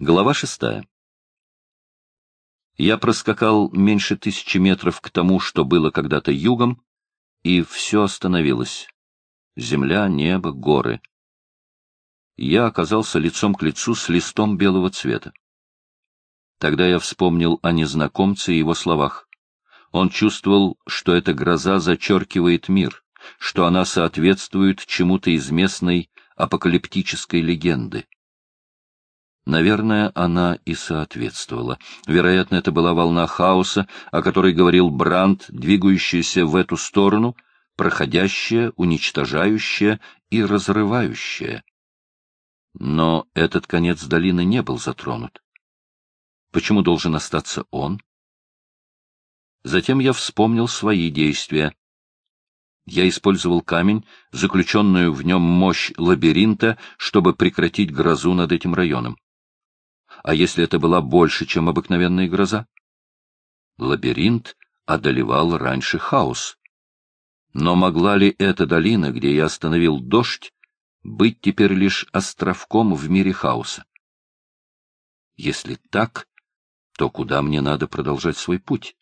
Глава шестая. Я проскакал меньше тысячи метров к тому, что было когда-то югом, и все остановилось. Земля, небо, горы. Я оказался лицом к лицу с листом белого цвета. Тогда я вспомнил о незнакомце и его словах. Он чувствовал, что эта гроза зачеркивает мир, что она соответствует чему-то из местной апокалиптической легенды. Наверное, она и соответствовала. Вероятно, это была волна хаоса, о которой говорил Бранд, двигающаяся в эту сторону, проходящая, уничтожающая и разрывающая. Но этот конец долины не был затронут. Почему должен остаться он? Затем я вспомнил свои действия. Я использовал камень, заключенную в нем мощь лабиринта, чтобы прекратить грозу над этим районом. А если это была больше, чем обыкновенная гроза? Лабиринт одолевал раньше хаос. Но могла ли эта долина, где я остановил дождь, быть теперь лишь островком в мире хаоса? Если так, то куда мне надо продолжать свой путь?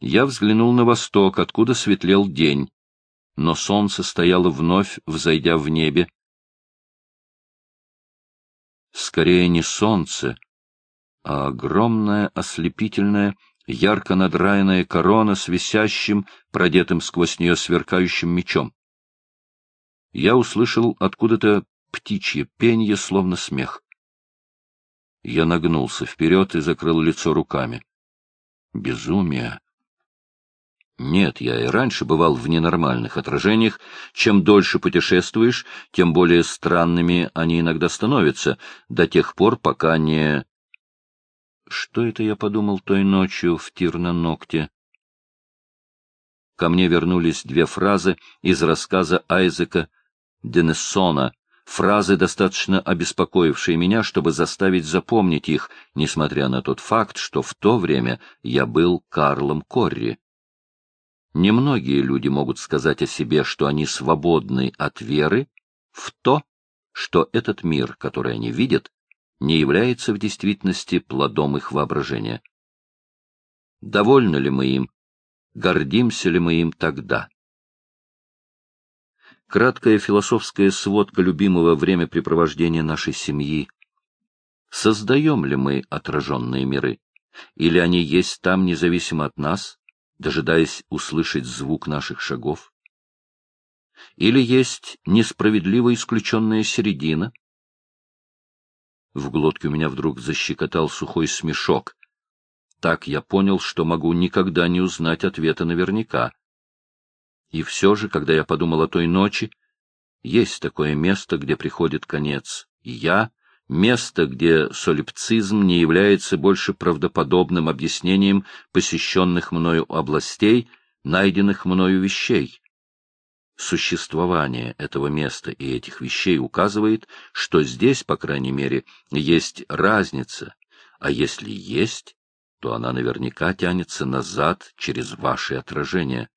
Я взглянул на восток, откуда светлел день, но солнце стояло вновь, взойдя в небе, скорее не солнце, а огромная ослепительная, ярко надраенная корона с висящим, продетым сквозь нее сверкающим мечом. Я услышал откуда-то птичье пенье, словно смех. Я нагнулся вперед и закрыл лицо руками. Безумие! Нет, я и раньше бывал в ненормальных отражениях. Чем дольше путешествуешь, тем более странными они иногда становятся, до тех пор, пока не... Что это я подумал той ночью в тир на ногте? Ко мне вернулись две фразы из рассказа Айзека Денессона, фразы, достаточно обеспокоившие меня, чтобы заставить запомнить их, несмотря на тот факт, что в то время я был Карлом Корри. Немногие люди могут сказать о себе, что они свободны от веры в то, что этот мир, который они видят, не является в действительности плодом их воображения. Довольны ли мы им? Гордимся ли мы им тогда? Краткая философская сводка любимого времяпрепровождения нашей семьи. Создаем ли мы отраженные миры? Или они есть там независимо от нас, дожидаясь услышать звук наших шагов? Или есть несправедливо исключенная середина? В глотке у меня вдруг защекотал сухой смешок. Так я понял, что могу никогда не узнать ответа наверняка. И все же, когда я подумал о той ночи, есть такое место, где приходит конец. И я место, где солипцизм не является больше правдоподобным объяснением посещенных мною областей, найденных мною вещей. Существование этого места и этих вещей указывает, что здесь, по крайней мере, есть разница, а если есть, то она наверняка тянется назад через ваши отражения.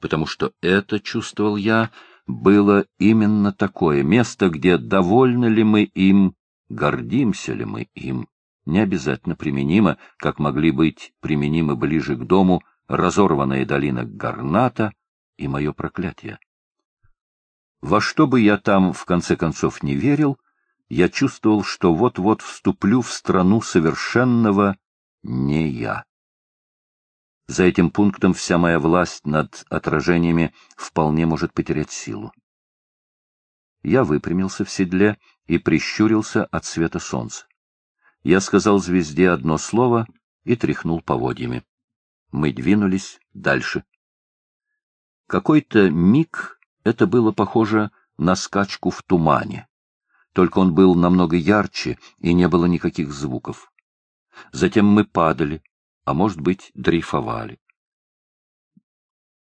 Потому что это, чувствовал я, было именно такое место, где довольны ли мы им гордимся ли мы им, не обязательно применимо, как могли быть применимы ближе к дому разорванная долина Гарната и мое проклятие. Во что бы я там, в конце концов, не верил, я чувствовал, что вот-вот вступлю в страну совершенного не я. За этим пунктом вся моя власть над отражениями вполне может потерять силу. Я выпрямился в седле и прищурился от света солнца. Я сказал звезде одно слово и тряхнул поводьями. Мы двинулись дальше. Какой-то миг это было похоже на скачку в тумане, только он был намного ярче и не было никаких звуков. Затем мы падали, а может быть, дрейфовали.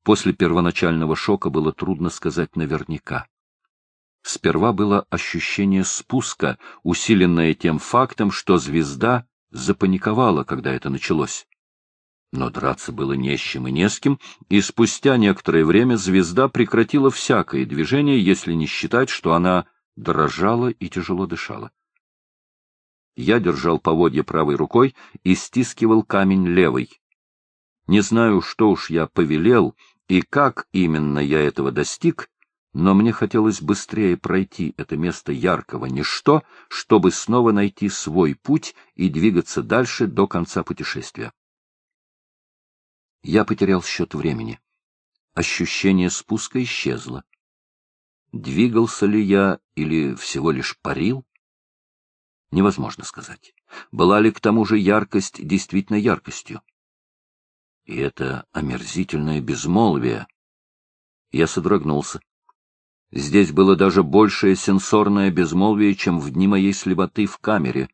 После первоначального шока было трудно сказать наверняка. Сперва было ощущение спуска, усиленное тем фактом, что звезда запаниковала, когда это началось. Но драться было не с чем и не с кем, и спустя некоторое время звезда прекратила всякое движение, если не считать, что она дрожала и тяжело дышала. Я держал поводья правой рукой и стискивал камень левой. Не знаю, что уж я повелел и как именно я этого достиг, но мне хотелось быстрее пройти это место яркого ничто, чтобы снова найти свой путь и двигаться дальше до конца путешествия. Я потерял счет времени. Ощущение спуска исчезло. Двигался ли я или всего лишь парил? Невозможно сказать. Была ли к тому же яркость действительно яркостью? И это омерзительное безмолвие. Я содрогнулся. Здесь было даже большее сенсорное безмолвие, чем в дни моей слепоты в камере.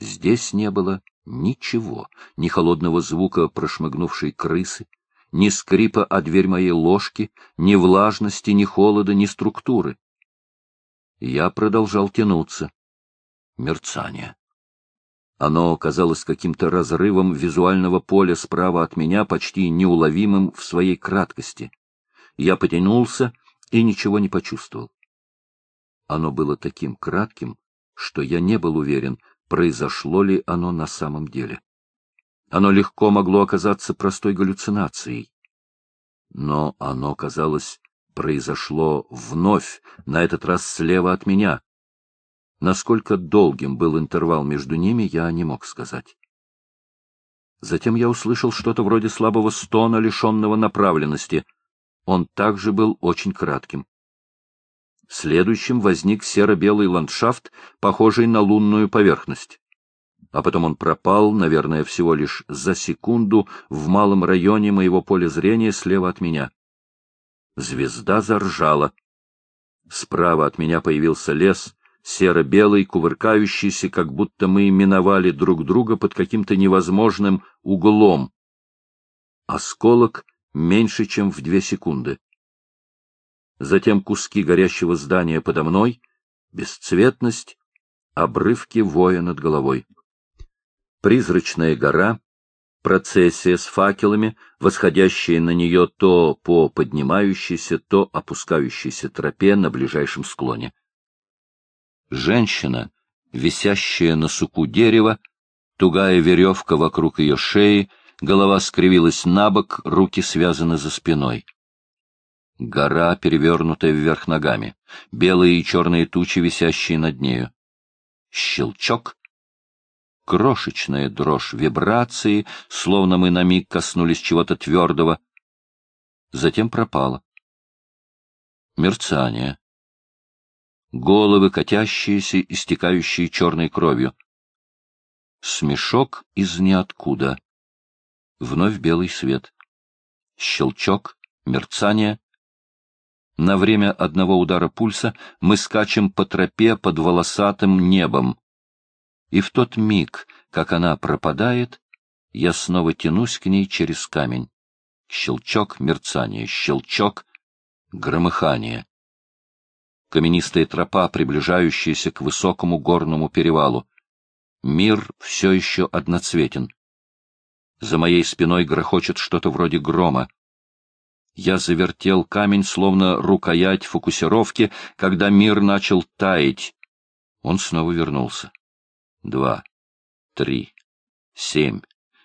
Здесь не было ничего, ни холодного звука прошмыгнувшей крысы, ни скрипа о дверь моей ложки, ни влажности, ни холода, ни структуры. Я продолжал тянуться. Мерцание. Оно казалось каким-то разрывом визуального поля справа от меня, почти неуловимым в своей краткости. Я потянулся и ничего не почувствовал. Оно было таким кратким, что я не был уверен, произошло ли оно на самом деле. Оно легко могло оказаться простой галлюцинацией. Но оно, казалось, произошло вновь, на этот раз слева от меня. Насколько долгим был интервал между ними, я не мог сказать. Затем я услышал что-то вроде слабого стона, лишенного направленности. Он также был очень кратким. Следующим возник серо-белый ландшафт, похожий на лунную поверхность. А потом он пропал, наверное, всего лишь за секунду в малом районе моего поля зрения слева от меня. Звезда заржала. Справа от меня появился лес, серо-белый, кувыркающийся, как будто мы миновали друг друга под каким-то невозможным углом. Осколок меньше, чем в две секунды затем куски горящего здания подо мной, бесцветность, обрывки воя над головой. Призрачная гора, процессия с факелами, восходящая на нее то по поднимающейся, то опускающейся тропе на ближайшем склоне. Женщина, висящая на суку дерева, тугая веревка вокруг ее шеи, голова скривилась на бок, руки связаны за спиной. Гора, перевернутая вверх ногами, белые и черные тучи, висящие над нею. Щелчок. Крошечная дрожь вибрации, словно мы на миг коснулись чего-то твердого. Затем пропало. Мерцание. Головы, катящиеся, истекающие черной кровью. Смешок из ниоткуда. Вновь белый свет. Щелчок, мерцание, на время одного удара пульса мы скачем по тропе под волосатым небом. И в тот миг, как она пропадает, я снова тянусь к ней через камень. Щелчок, мерцание, щелчок, громыхание. Каменистая тропа, приближающаяся к высокому горному перевалу. Мир все еще одноцветен. За моей спиной грохочет что-то вроде грома. Я завертел камень, словно рукоять фокусировки, когда мир начал таять. Он снова вернулся. Два, три, семь.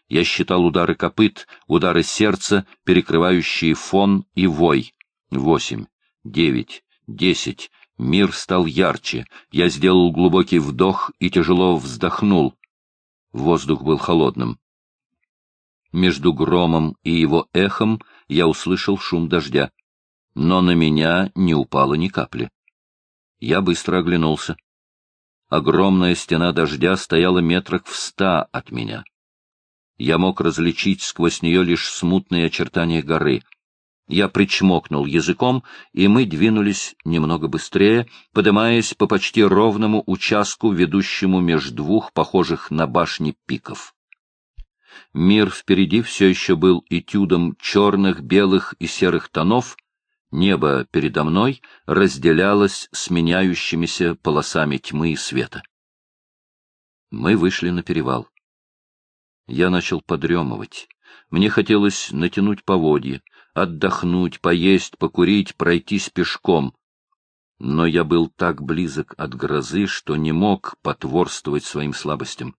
Я считал удары копыт, удары сердца, перекрывающие фон и вой. Восемь, девять, десять. Мир стал ярче. Я сделал глубокий вдох и тяжело вздохнул. Воздух был холодным. Между громом и его эхом я услышал шум дождя, но на меня не упало ни капли. Я быстро оглянулся. Огромная стена дождя стояла метрах в ста от меня. Я мог различить сквозь нее лишь смутные очертания горы. Я причмокнул языком, и мы двинулись немного быстрее, поднимаясь по почти ровному участку, ведущему между двух похожих на башни пиков. Мир впереди все еще был этюдом черных, белых и серых тонов, небо передо мной разделялось с меняющимися полосами тьмы и света. Мы вышли на перевал. Я начал подремывать. Мне хотелось натянуть поводья, отдохнуть, поесть, покурить, пройтись пешком. Но я был так близок от грозы, что не мог потворствовать своим слабостям.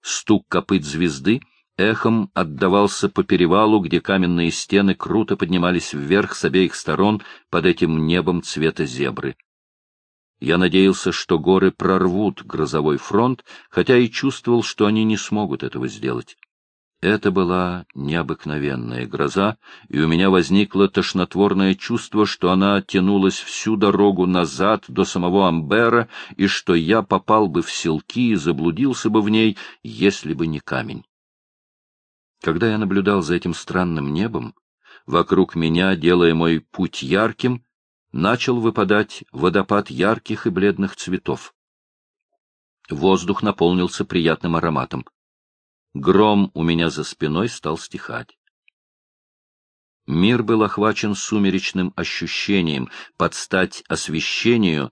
Стук копыт звезды эхом отдавался по перевалу, где каменные стены круто поднимались вверх с обеих сторон под этим небом цвета зебры. Я надеялся, что горы прорвут грозовой фронт, хотя и чувствовал, что они не смогут этого сделать. Это была необыкновенная гроза, и у меня возникло тошнотворное чувство, что она тянулась всю дорогу назад до самого Амбера, и что я попал бы в селки и заблудился бы в ней, если бы не камень. Когда я наблюдал за этим странным небом, вокруг меня, делая мой путь ярким, начал выпадать водопад ярких и бледных цветов. Воздух наполнился приятным ароматом. Гром у меня за спиной стал стихать. Мир был охвачен сумеречным ощущением под стать освещению,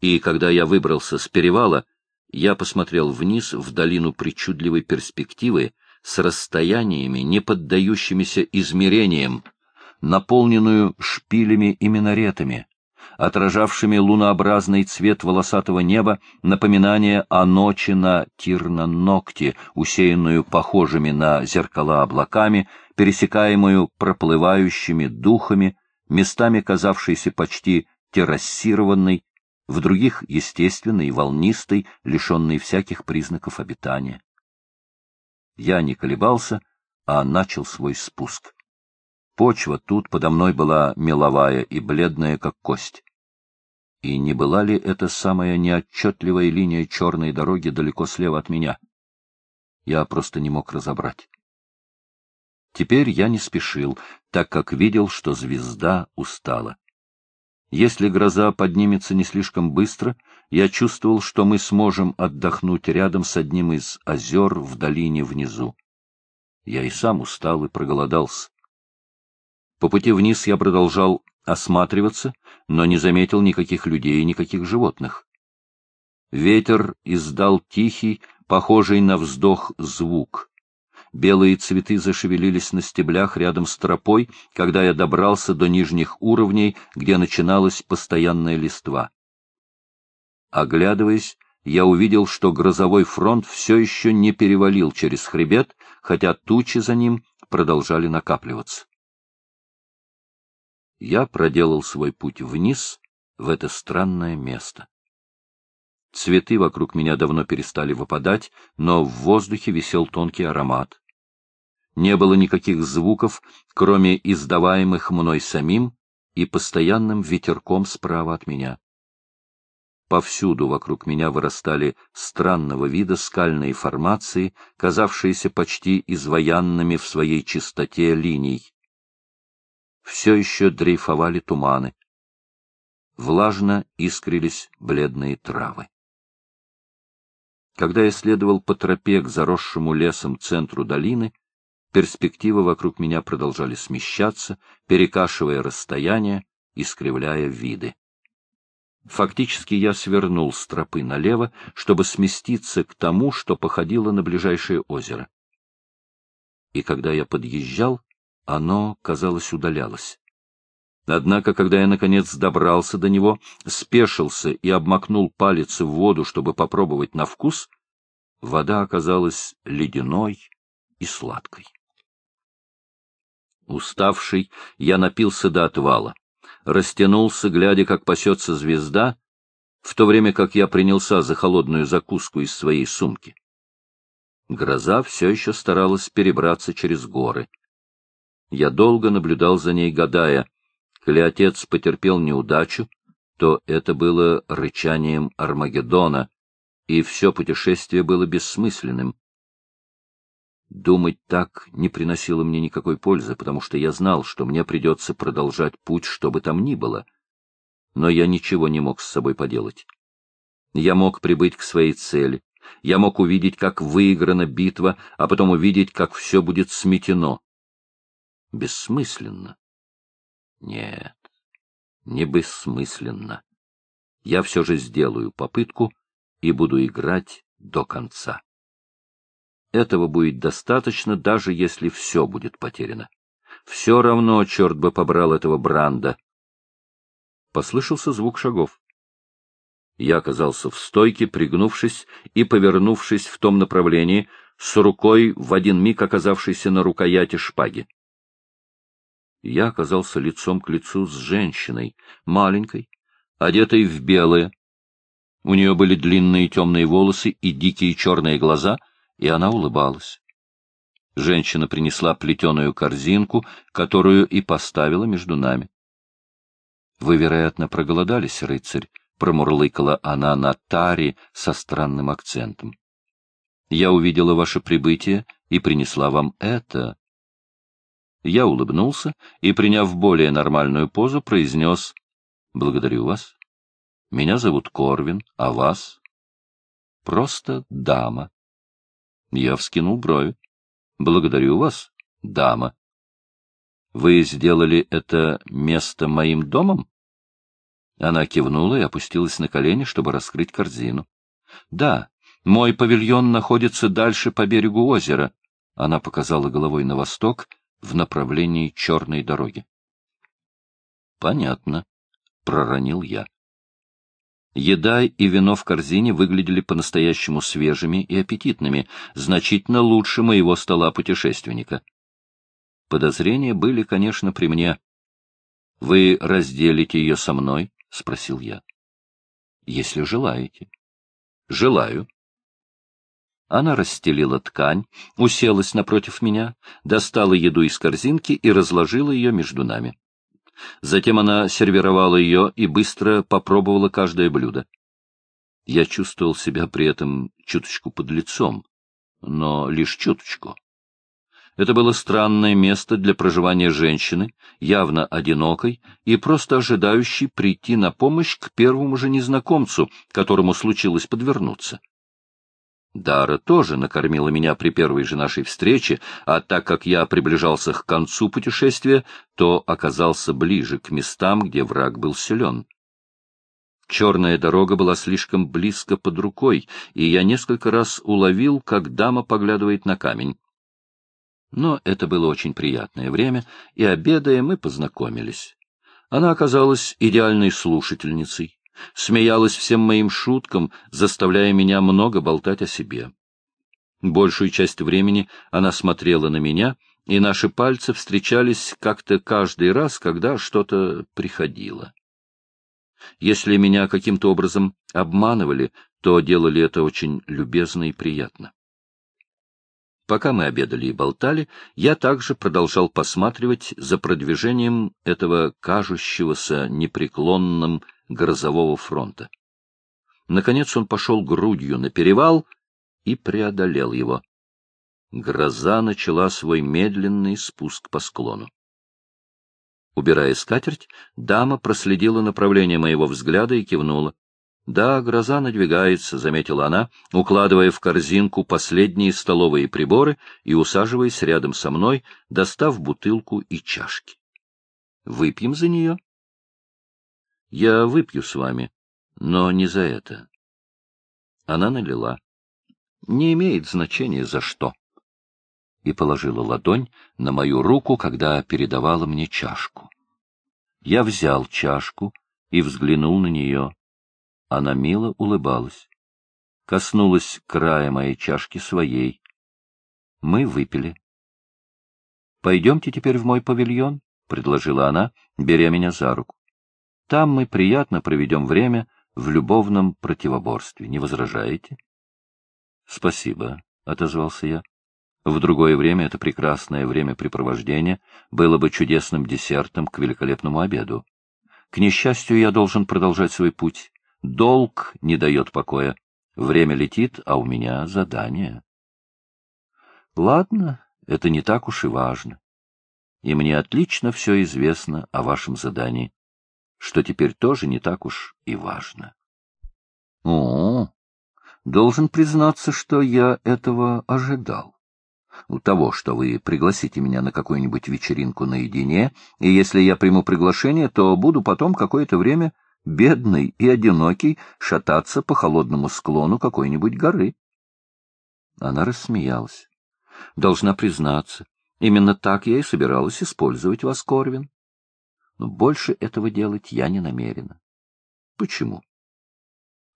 и когда я выбрался с перевала, я посмотрел вниз в долину причудливой перспективы с расстояниями, не поддающимися измерениям, наполненную шпилями и минаретами, отражавшими лунообразный цвет волосатого неба, напоминание о ночи на Тирна-Ногте, усеянную похожими на зеркала облаками, пересекаемую проплывающими духами, местами казавшейся почти террасированной, в других — естественной, волнистой, лишенной всяких признаков обитания. Я не колебался, а начал свой спуск. Почва тут подо мной была меловая и бледная, как кость. И не была ли это самая неотчетливая линия черной дороги далеко слева от меня? Я просто не мог разобрать. Теперь я не спешил, так как видел, что звезда устала. Если гроза поднимется не слишком быстро, я чувствовал, что мы сможем отдохнуть рядом с одним из озер в долине внизу. Я и сам устал и проголодался. По пути вниз я продолжал осматриваться, но не заметил никаких людей и никаких животных. Ветер издал тихий, похожий на вздох звук. Белые цветы зашевелились на стеблях рядом с тропой, когда я добрался до нижних уровней, где начиналась постоянная листва. Оглядываясь, я увидел, что грозовой фронт все еще не перевалил через хребет, хотя тучи за ним продолжали накапливаться я проделал свой путь вниз, в это странное место. Цветы вокруг меня давно перестали выпадать, но в воздухе висел тонкий аромат. Не было никаких звуков, кроме издаваемых мной самим и постоянным ветерком справа от меня. Повсюду вокруг меня вырастали странного вида скальные формации, казавшиеся почти изваянными в своей чистоте линий все еще дрейфовали туманы. Влажно искрились бледные травы. Когда я следовал по тропе к заросшему лесом центру долины, перспективы вокруг меня продолжали смещаться, перекашивая расстояние, искривляя виды. Фактически я свернул с тропы налево, чтобы сместиться к тому, что походило на ближайшее озеро. И когда я подъезжал, оно, казалось, удалялось. Однако, когда я, наконец, добрался до него, спешился и обмакнул палец в воду, чтобы попробовать на вкус, вода оказалась ледяной и сладкой. Уставший, я напился до отвала, растянулся, глядя, как пасется звезда, в то время как я принялся за холодную закуску из своей сумки. Гроза все еще старалась перебраться через горы. Я долго наблюдал за ней, гадая, коли отец потерпел неудачу, то это было рычанием Армагеддона, и все путешествие было бессмысленным. Думать так не приносило мне никакой пользы, потому что я знал, что мне придется продолжать путь, что бы там ни было. Но я ничего не мог с собой поделать. Я мог прибыть к своей цели. Я мог увидеть, как выиграна битва, а потом увидеть, как все будет сметено бессмысленно. Нет, не бессмысленно. Я все же сделаю попытку и буду играть до конца. Этого будет достаточно, даже если все будет потеряно. Все равно, черт бы побрал этого Бранда. Послышался звук шагов. Я оказался в стойке, пригнувшись и повернувшись в том направлении, с рукой в один миг оказавшейся на рукояти шпаги. Я оказался лицом к лицу с женщиной, маленькой, одетой в белое. У нее были длинные темные волосы и дикие черные глаза, и она улыбалась. Женщина принесла плетеную корзинку, которую и поставила между нами. — Вы, вероятно, проголодались, рыцарь, — промурлыкала она на таре со странным акцентом. — Я увидела ваше прибытие и принесла вам это. Я улыбнулся и, приняв более нормальную позу, произнес «Благодарю вас. Меня зовут Корвин, а вас?» «Просто дама». Я вскинул брови. «Благодарю вас, дама». «Вы сделали это место моим домом?» Она кивнула и опустилась на колени, чтобы раскрыть корзину. — Да, мой павильон находится дальше по берегу озера. Она показала головой на восток, в направлении черной дороги. — Понятно, — проронил я. Еда и вино в корзине выглядели по-настоящему свежими и аппетитными, значительно лучше моего стола путешественника. Подозрения были, конечно, при мне. — Вы разделите ее со мной? — спросил я. — Если желаете. — Желаю. Она расстелила ткань, уселась напротив меня, достала еду из корзинки и разложила ее между нами. Затем она сервировала ее и быстро попробовала каждое блюдо. Я чувствовал себя при этом чуточку под лицом, но лишь чуточку. Это было странное место для проживания женщины, явно одинокой и просто ожидающей прийти на помощь к первому же незнакомцу, которому случилось подвернуться. Дара тоже накормила меня при первой же нашей встрече, а так как я приближался к концу путешествия, то оказался ближе к местам, где враг был силен. Черная дорога была слишком близко под рукой, и я несколько раз уловил, как дама поглядывает на камень. Но это было очень приятное время, и, обедая, мы познакомились. Она оказалась идеальной слушательницей, смеялась всем моим шуткам, заставляя меня много болтать о себе. Большую часть времени она смотрела на меня, и наши пальцы встречались как-то каждый раз, когда что-то приходило. Если меня каким-то образом обманывали, то делали это очень любезно и приятно. Пока мы обедали и болтали, я также продолжал посматривать за продвижением этого кажущегося непреклонным грозового фронта. Наконец он пошел грудью на перевал и преодолел его. Гроза начала свой медленный спуск по склону. Убирая скатерть, дама проследила направление моего взгляда и кивнула. Да, гроза надвигается, — заметила она, укладывая в корзинку последние столовые приборы и усаживаясь рядом со мной, достав бутылку и чашки. — Выпьем за нее? — Я выпью с вами, но не за это. Она налила. Не имеет значения за что. И положила ладонь на мою руку, когда передавала мне чашку. Я взял чашку и взглянул на нее. Она мило улыбалась. Коснулась края моей чашки своей. Мы выпили. — Пойдемте теперь в мой павильон, — предложила она, беря меня за руку. — Там мы приятно проведем время в любовном противоборстве. Не возражаете? — Спасибо, — отозвался я. В другое время это прекрасное времяпрепровождение было бы чудесным десертом к великолепному обеду. К несчастью, я должен продолжать свой путь. Долг не дает покоя. Время летит, а у меня задание. Ладно, это не так уж и важно. И мне отлично все известно о вашем задании, что теперь тоже не так уж и важно. О, должен признаться, что я этого ожидал. У того, что вы пригласите меня на какую-нибудь вечеринку наедине, и если я приму приглашение, то буду потом какое-то время бедный и одинокий, шататься по холодному склону какой-нибудь горы. Она рассмеялась. Должна признаться, именно так я и собиралась использовать вас, Корвин. Но больше этого делать я не намерена. Почему?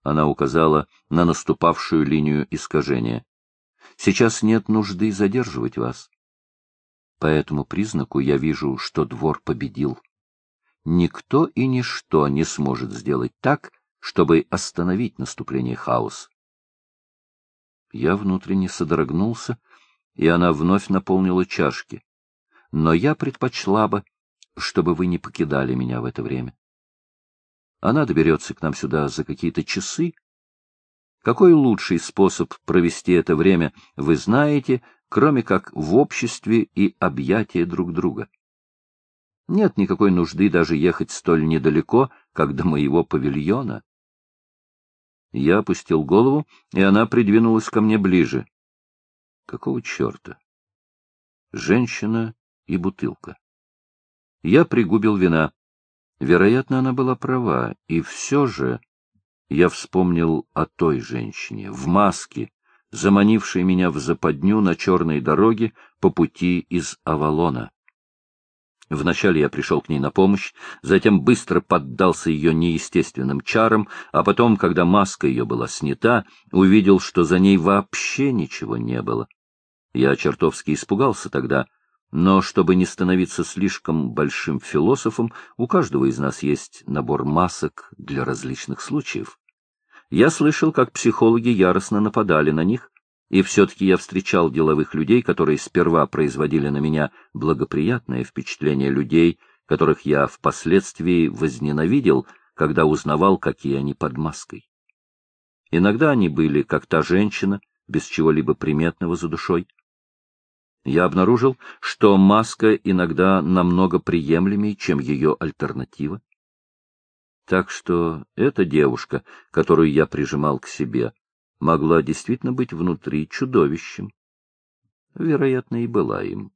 Она указала на наступавшую линию искажения. Сейчас нет нужды задерживать вас. По этому признаку я вижу, что двор победил. Никто и ничто не сможет сделать так, чтобы остановить наступление хаоса. Я внутренне содрогнулся, и она вновь наполнила чашки. Но я предпочла бы, чтобы вы не покидали меня в это время. Она доберется к нам сюда за какие-то часы. Какой лучший способ провести это время, вы знаете, кроме как в обществе и объятия друг друга. Нет никакой нужды даже ехать столь недалеко, как до моего павильона. Я опустил голову, и она придвинулась ко мне ближе. Какого черта? Женщина и бутылка. Я пригубил вина. Вероятно, она была права, и все же я вспомнил о той женщине, в маске, заманившей меня в западню на черной дороге по пути из Авалона. Вначале я пришел к ней на помощь, затем быстро поддался ее неестественным чарам, а потом, когда маска ее была снята, увидел, что за ней вообще ничего не было. Я чертовски испугался тогда, но чтобы не становиться слишком большим философом, у каждого из нас есть набор масок для различных случаев. Я слышал, как психологи яростно нападали на них, и все-таки я встречал деловых людей, которые сперва производили на меня благоприятное впечатление людей, которых я впоследствии возненавидел, когда узнавал, какие они под маской. Иногда они были, как та женщина, без чего-либо приметного за душой. Я обнаружил, что маска иногда намного приемлемее, чем ее альтернатива. Так что эта девушка, которую я прижимал к себе, могла действительно быть внутри чудовищем. Вероятно, и была им.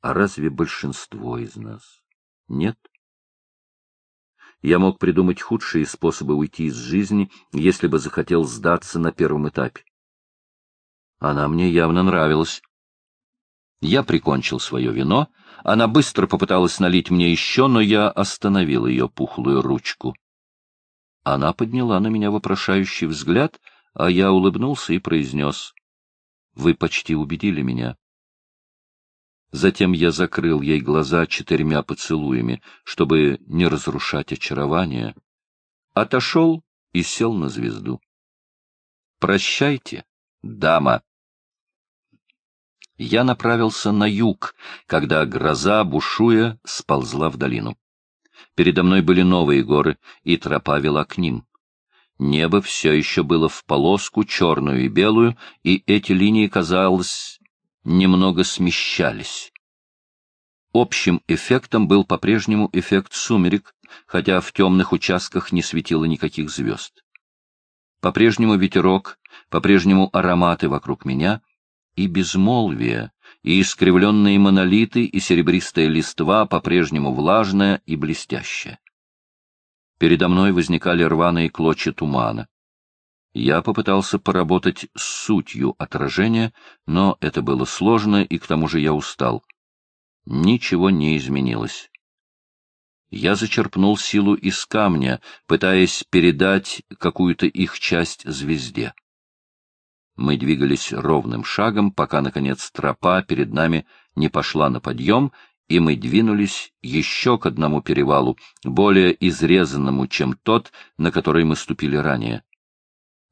А разве большинство из нас нет? Я мог придумать худшие способы уйти из жизни, если бы захотел сдаться на первом этапе. Она мне явно нравилась. Я прикончил свое вино, она быстро попыталась налить мне еще, но я остановил ее пухлую ручку. Она подняла на меня вопрошающий взгляд, а я улыбнулся и произнес. — Вы почти убедили меня. Затем я закрыл ей глаза четырьмя поцелуями, чтобы не разрушать очарование. Отошел и сел на звезду. — Прощайте, дама. Я направился на юг, когда гроза, бушуя, сползла в долину. Передо мной были новые горы, и тропа вела к ним. Небо все еще было в полоску, черную и белую, и эти линии, казалось, немного смещались. Общим эффектом был по-прежнему эффект сумерек, хотя в темных участках не светило никаких звезд. По-прежнему ветерок, по-прежнему ароматы вокруг меня и безмолвие, и искривленные монолиты, и серебристая листва, по-прежнему влажная и блестящая. Передо мной возникали рваные клочья тумана. Я попытался поработать с сутью отражения, но это было сложно, и к тому же я устал. Ничего не изменилось. Я зачерпнул силу из камня, пытаясь передать какую-то их часть звезде. Мы двигались ровным шагом, пока, наконец, тропа перед нами не пошла на подъем, и мы двинулись еще к одному перевалу, более изрезанному, чем тот, на который мы ступили ранее.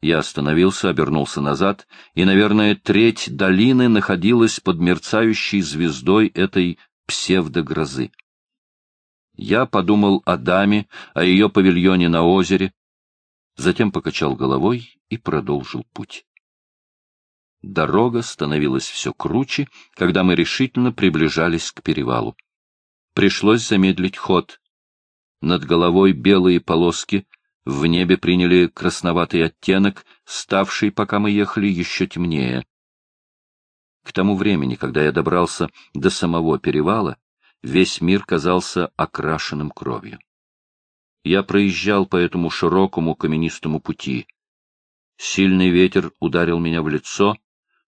Я остановился, обернулся назад, и, наверное, треть долины находилась под мерцающей звездой этой псевдогрозы. Я подумал о даме, о ее павильоне на озере, затем покачал головой и продолжил путь. Дорога становилась все круче, когда мы решительно приближались к перевалу. Пришлось замедлить ход. Над головой белые полоски в небе приняли красноватый оттенок, ставший, пока мы ехали, еще темнее. К тому времени, когда я добрался до самого перевала, весь мир казался окрашенным кровью. Я проезжал по этому широкому каменистому пути. Сильный ветер ударил меня в лицо,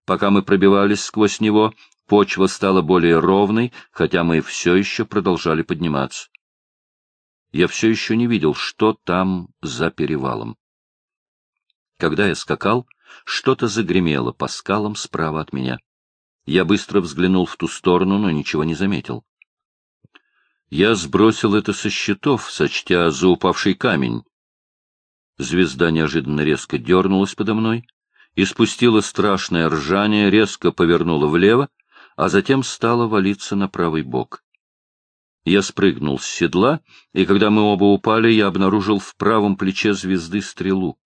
Пока мы пробивались сквозь него, Почва стала более ровной, хотя мы все еще продолжали подниматься. Я все еще не видел, что там за перевалом. Когда я скакал, что-то загремело по скалам справа от меня. Я быстро взглянул в ту сторону, но ничего не заметил. Я сбросил это со счетов, сочтя за упавший камень. Звезда неожиданно резко дернулась подо мной и спустила страшное ржание, резко повернула влево, а затем стала валиться на правый бок. Я спрыгнул с седла, и когда мы оба упали, я обнаружил в правом плече звезды стрелу.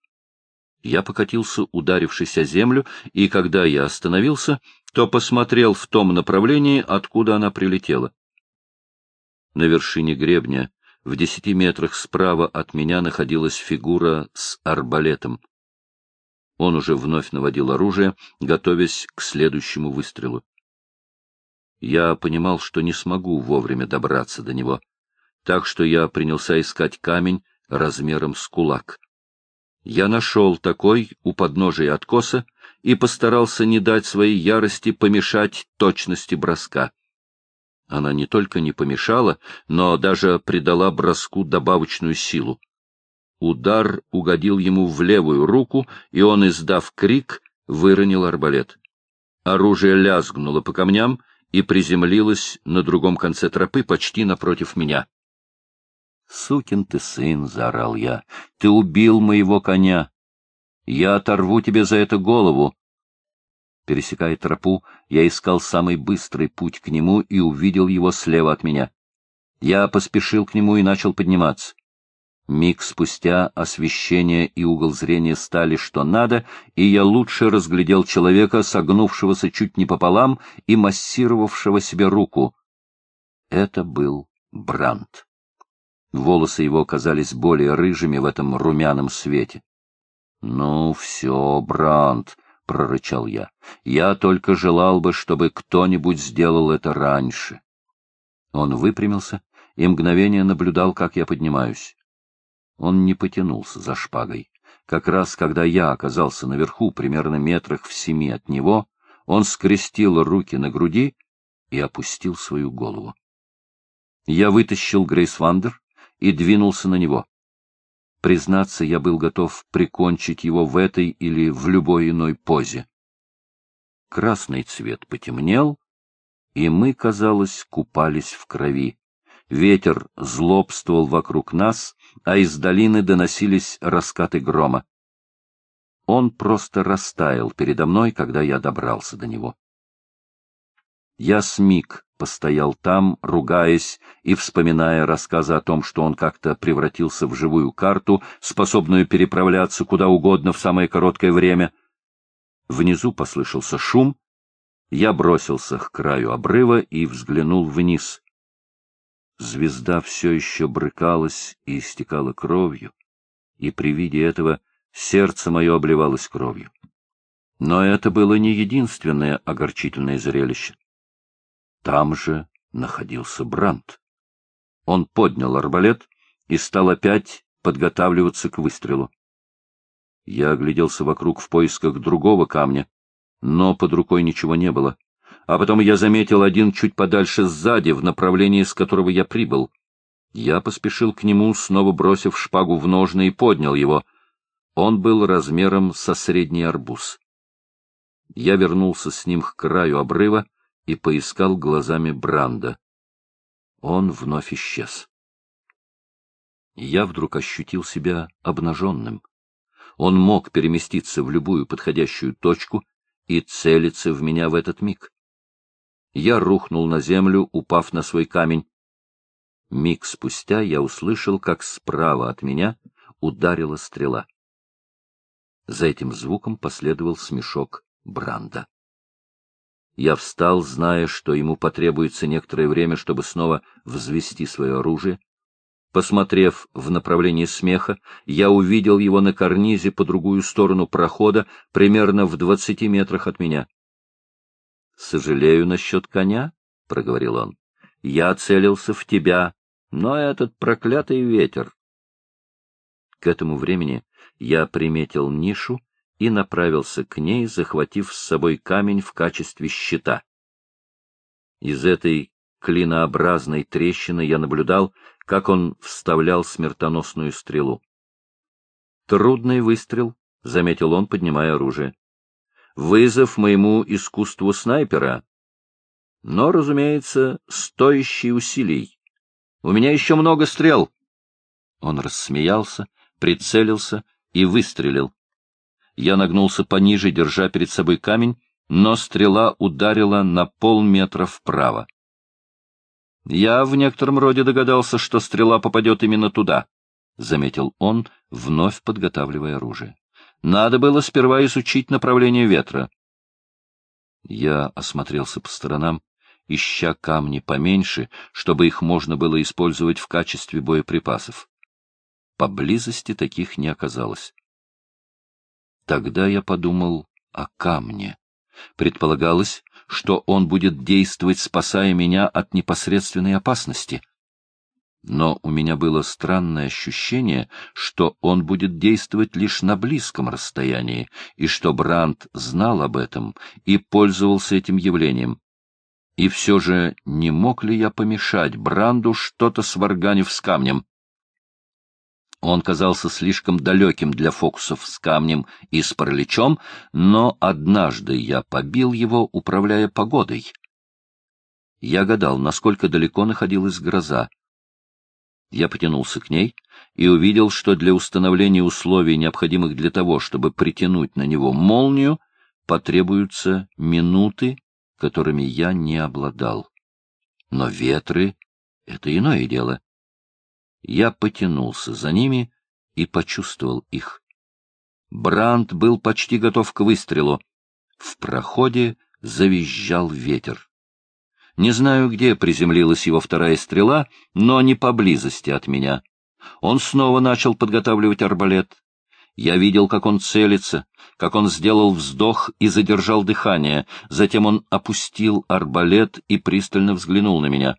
Я покатился, ударившись о землю, и когда я остановился, то посмотрел в том направлении, откуда она прилетела. На вершине гребня, в десяти метрах справа от меня, находилась фигура с арбалетом. Он уже вновь наводил оружие, готовясь к следующему выстрелу. Я понимал, что не смогу вовремя добраться до него, так что я принялся искать камень размером с кулак. Я нашел такой у подножия откоса и постарался не дать своей ярости помешать точности броска. Она не только не помешала, но даже придала броску добавочную силу. Удар угодил ему в левую руку, и он, издав крик, выронил арбалет. Оружие лязгнуло по камням, и приземлилась на другом конце тропы почти напротив меня. — Сукин ты сын! — заорал я. — Ты убил моего коня! Я оторву тебе за это голову! Пересекая тропу, я искал самый быстрый путь к нему и увидел его слева от меня. Я поспешил к нему и начал подниматься. Миг спустя освещение и угол зрения стали что надо, и я лучше разглядел человека, согнувшегося чуть не пополам и массировавшего себе руку. Это был Брандт. Волосы его казались более рыжими в этом румяном свете. — Ну, все, Брандт, — прорычал я, — я только желал бы, чтобы кто-нибудь сделал это раньше. Он выпрямился и мгновение наблюдал, как я поднимаюсь. Он не потянулся за шпагой. Как раз когда я оказался наверху, примерно метрах в семи от него, он скрестил руки на груди и опустил свою голову. Я вытащил Грейс Вандер и двинулся на него. Признаться, я был готов прикончить его в этой или в любой иной позе. Красный цвет потемнел, и мы, казалось, купались в крови. Ветер злобствовал вокруг нас, а из долины доносились раскаты грома. Он просто растаял передо мной, когда я добрался до него. Я смиг постоял там, ругаясь и вспоминая рассказы о том, что он как-то превратился в живую карту, способную переправляться куда угодно в самое короткое время. Внизу послышался шум. Я бросился к краю обрыва и взглянул вниз. Звезда все еще брыкалась и истекала кровью, и при виде этого сердце мое обливалось кровью. Но это было не единственное огорчительное зрелище. Там же находился Брандт. Он поднял арбалет и стал опять подготавливаться к выстрелу. Я огляделся вокруг в поисках другого камня, но под рукой ничего не было а потом я заметил один чуть подальше сзади, в направлении, с которого я прибыл. Я поспешил к нему, снова бросив шпагу в ножны и поднял его. Он был размером со средний арбуз. Я вернулся с ним к краю обрыва и поискал глазами Бранда. Он вновь исчез. Я вдруг ощутил себя обнаженным. Он мог переместиться в любую подходящую точку и целиться в меня в этот миг. Я рухнул на землю, упав на свой камень. Миг спустя я услышал, как справа от меня ударила стрела. За этим звуком последовал смешок Бранда. Я встал, зная, что ему потребуется некоторое время, чтобы снова взвести свое оружие. Посмотрев в направлении смеха, я увидел его на карнизе по другую сторону прохода, примерно в двадцати метрах от меня. — Сожалею насчет коня, — проговорил он. — Я целился в тебя, но этот проклятый ветер. К этому времени я приметил нишу и направился к ней, захватив с собой камень в качестве щита. Из этой клинообразной трещины я наблюдал, как он вставлял смертоносную стрелу. «Трудный выстрел», — заметил он, поднимая оружие. «Вызов моему искусству снайпера, но, разумеется, стоящий усилий. У меня еще много стрел». Он рассмеялся, прицелился и выстрелил. Я нагнулся пониже, держа перед собой камень, но стрела ударила на полметра вправо. Я в некотором роде догадался, что стрела попадет именно туда, — заметил он, вновь подготавливая оружие. Надо было сперва изучить направление ветра. Я осмотрелся по сторонам, ища камни поменьше, чтобы их можно было использовать в качестве боеприпасов. Поблизости таких не оказалось. Тогда я подумал о камне. Предполагалось, что он будет действовать, спасая меня от непосредственной опасности. Но у меня было странное ощущение, что он будет действовать лишь на близком расстоянии, и что Бранд знал об этом и пользовался этим явлением. И все же не мог ли я помешать Бранду что-то сварганив с камнем? Он казался слишком далеким для фокусов с камнем и с параличом, но однажды я побил его, управляя погодой. Я гадал, насколько далеко находилась гроза. Я потянулся к ней и увидел, что для установления условий, необходимых для того, чтобы притянуть на него молнию, потребуются минуты, которыми я не обладал. Но ветры — это иное дело. Я потянулся за ними и почувствовал их. Бранд был почти готов к выстрелу. В проходе завизжал ветер. Не знаю, где приземлилась его вторая стрела, но не поблизости от меня. Он снова начал подготавливать арбалет. Я видел, как он целится, как он сделал вздох и задержал дыхание. Затем он опустил арбалет и пристально взглянул на меня.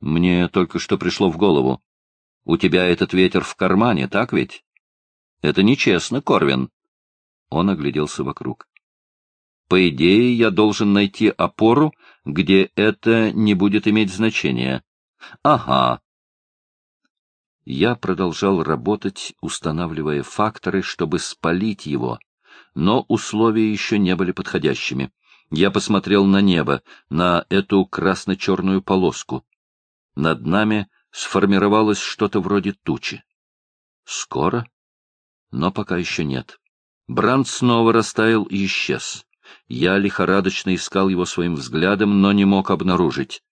Мне только что пришло в голову. У тебя этот ветер в кармане, так ведь? Это нечестно, Корвин. Он огляделся вокруг. По идее, я должен найти опору, где это не будет иметь значения. Ага. Я продолжал работать, устанавливая факторы, чтобы спалить его, но условия еще не были подходящими. Я посмотрел на небо, на эту красно-черную полоску. Над нами сформировалось что-то вроде тучи. Скоро? Но пока еще нет. Бранд снова растаял и исчез. Я лихорадочно искал его своим взглядом, но не мог обнаружить.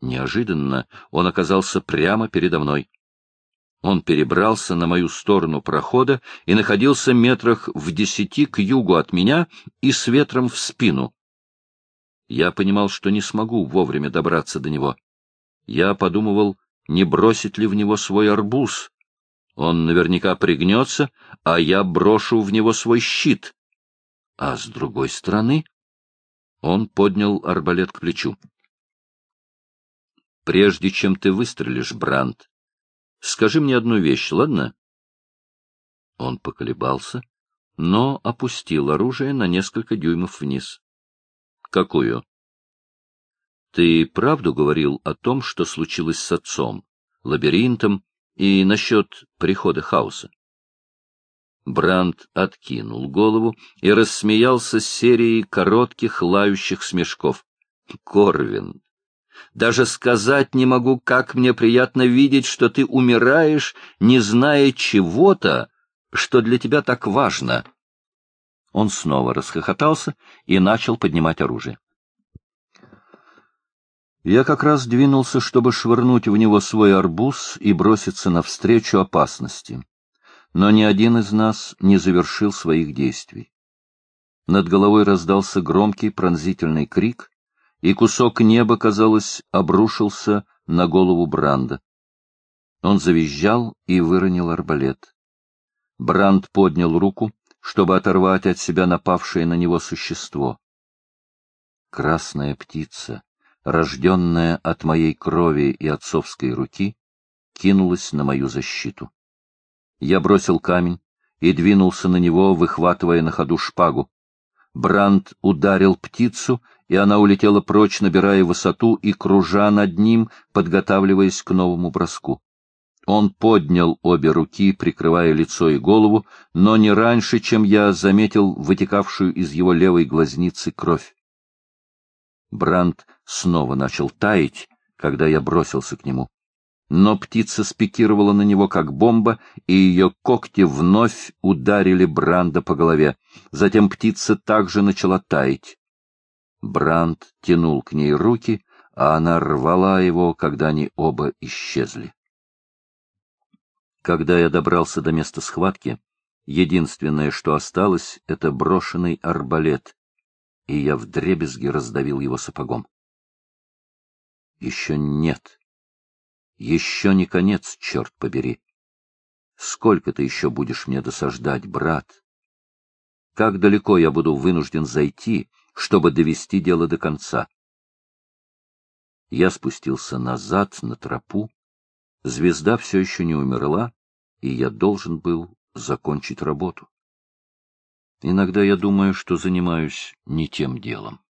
Неожиданно он оказался прямо передо мной. Он перебрался на мою сторону прохода и находился метрах в десяти к югу от меня и с ветром в спину. Я понимал, что не смогу вовремя добраться до него. Я подумывал, не бросить ли в него свой арбуз. Он наверняка пригнется, а я брошу в него свой щит. А с другой стороны он поднял арбалет к плечу. «Прежде чем ты выстрелишь, Бранд, скажи мне одну вещь, ладно?» Он поколебался, но опустил оружие на несколько дюймов вниз. «Какую?» Ты правду говорил о том, что случилось с отцом, лабиринтом и насчет прихода хаоса? Бранд откинул голову и рассмеялся серией коротких лающих смешков. Корвин, даже сказать не могу, как мне приятно видеть, что ты умираешь, не зная чего-то, что для тебя так важно. Он снова расхохотался и начал поднимать оружие. Я как раз двинулся, чтобы швырнуть в него свой арбуз и броситься навстречу опасности. Но ни один из нас не завершил своих действий. Над головой раздался громкий пронзительный крик, и кусок неба, казалось, обрушился на голову Бранда. Он завизжал и выронил арбалет. Бранд поднял руку, чтобы оторвать от себя напавшее на него существо. Красная птица рожденная от моей крови и отцовской руки, кинулась на мою защиту. Я бросил камень и двинулся на него, выхватывая на ходу шпагу. Бранд ударил птицу, и она улетела прочь, набирая высоту и кружа над ним, подготавливаясь к новому броску. Он поднял обе руки, прикрывая лицо и голову, но не раньше, чем я заметил вытекавшую из его левой глазницы кровь. Бранд снова начал таять, когда я бросился к нему. Но птица спикировала на него, как бомба, и ее когти вновь ударили Бранда по голове. Затем птица также начала таять. Бранд тянул к ней руки, а она рвала его, когда они оба исчезли. Когда я добрался до места схватки, единственное, что осталось, — это брошенный арбалет, и я вдребезги раздавил его сапогом. Еще нет. Еще не конец, черт побери. Сколько ты еще будешь мне досаждать, брат? Как далеко я буду вынужден зайти, чтобы довести дело до конца? Я спустился назад на тропу. Звезда все еще не умерла, и я должен был закончить работу. Иногда я думаю, что занимаюсь не тем делом.